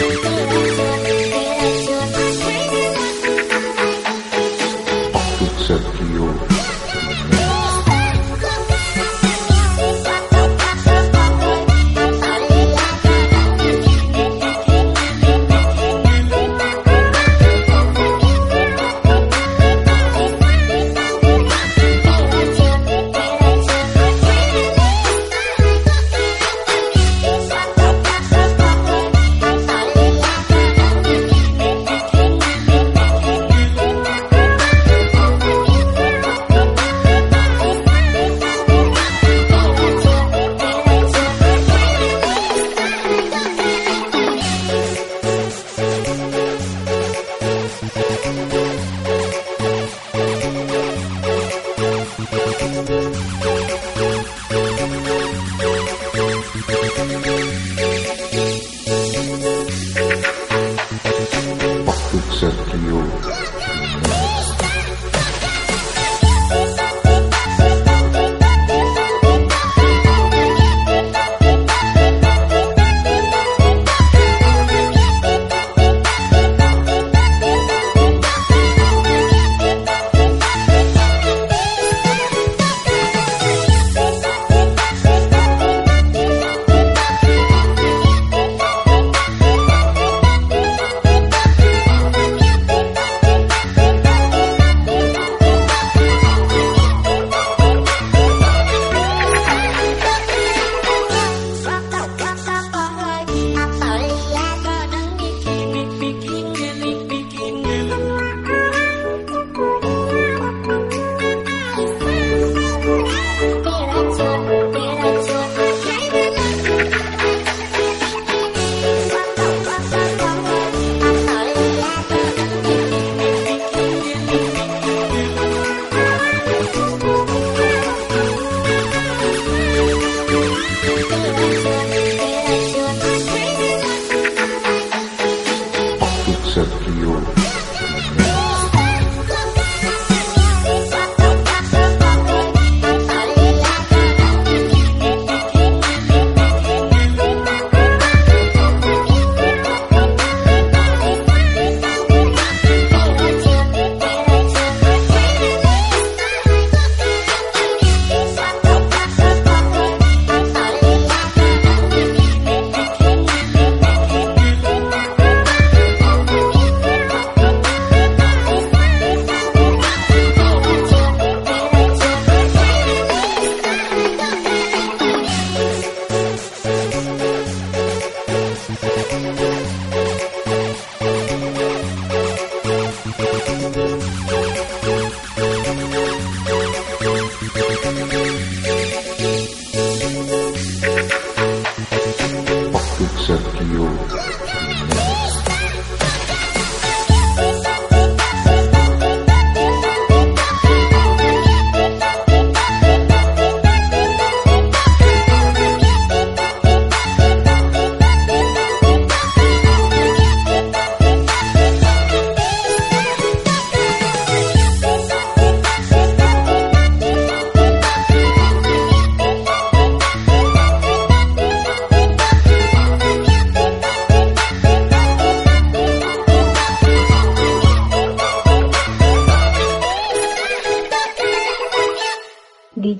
Thank you. Except you. Sergio Jimenez.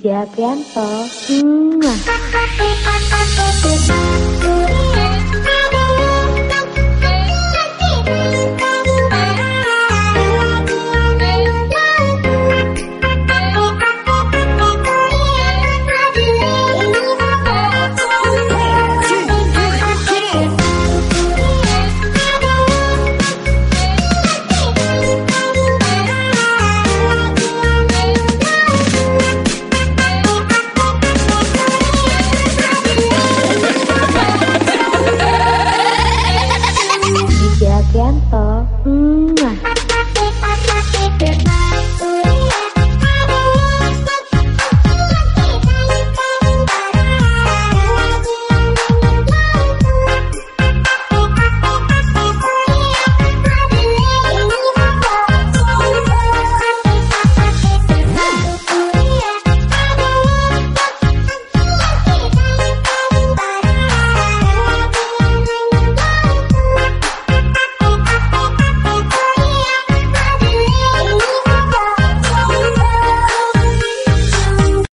Aditya Prianto. Mwah. Hmm,